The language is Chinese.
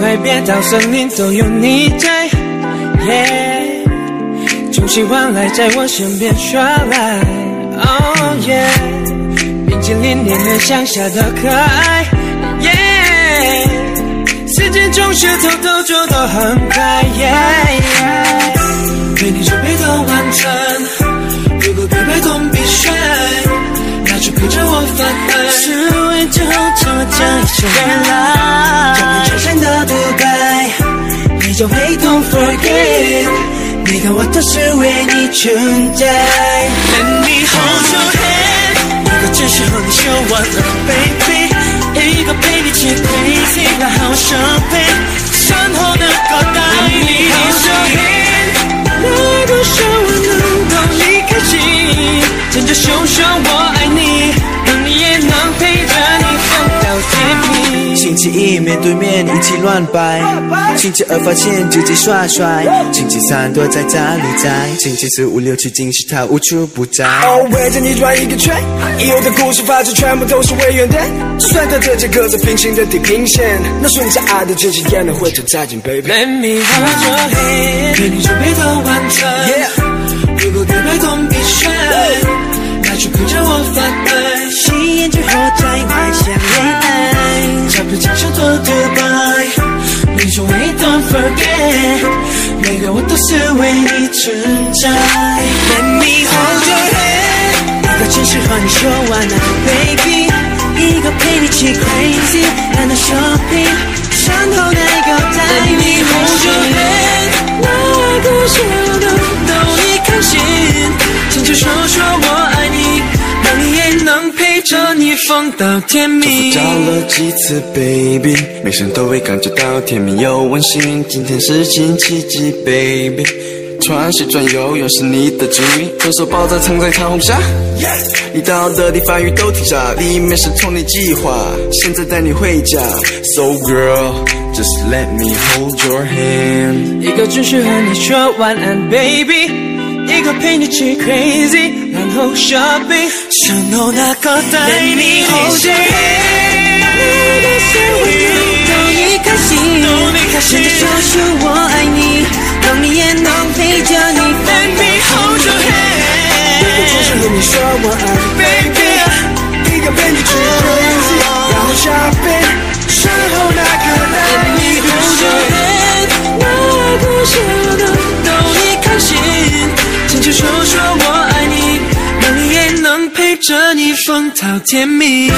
街到森林都有你在，耶，衷心换来在我身边耍赖，Oh yeah，冰淇淋黏黏乡下的可爱，耶，时间总是偷偷走得很快，耶，为你准备的晚餐，如果对白 don't be shy，那就陪着我发呆，是为就这么讲一声原来，照片衬衫的独白，你就会 don't forget，你看我都是为你存在，Let me hold your hand，一个只适合你秀完了，baby，一个陪你去 crazy，然后生病，身后能够带你 hold your hand，那个时候能逗你开心，牵着手说我明。星期一面对面一起乱掰，星期二发现自己耍帅，星期三躲在家里宅，星期四五六七惊喜他无处不在。哦，围着你转一个圈，以后的故事发展全部都是为原点。就算它这节各自平行的地平线，那瞬间爱的这些也能汇成再见，baby。Let me hold your hand，为你准备的晚餐。Yeah 如果对白 don't be shy，片墙上做独白，你说 we don't forget，每个我都是为你存在。Let me hold your hand，一个只适合你说晚安，baby，一个陪你去 crazy，然后 shopping，身后那个着你疯到天明。找了几次，baby，每声都会感觉到甜蜜又温馨。今天是星期几，baby？穿西装游泳是你的主意，分手抱在藏在彩虹下。你到的地方雨都停下，里面是童年计划。现在带你回家，So girl，just let me hold your hand。一个只是和你说晚安，baby，一个陪你去 crazy，然后 shopping，身后那个带你 hold your hand，那个是会逗你开心，逗你开心，着你，风涛甜蜜。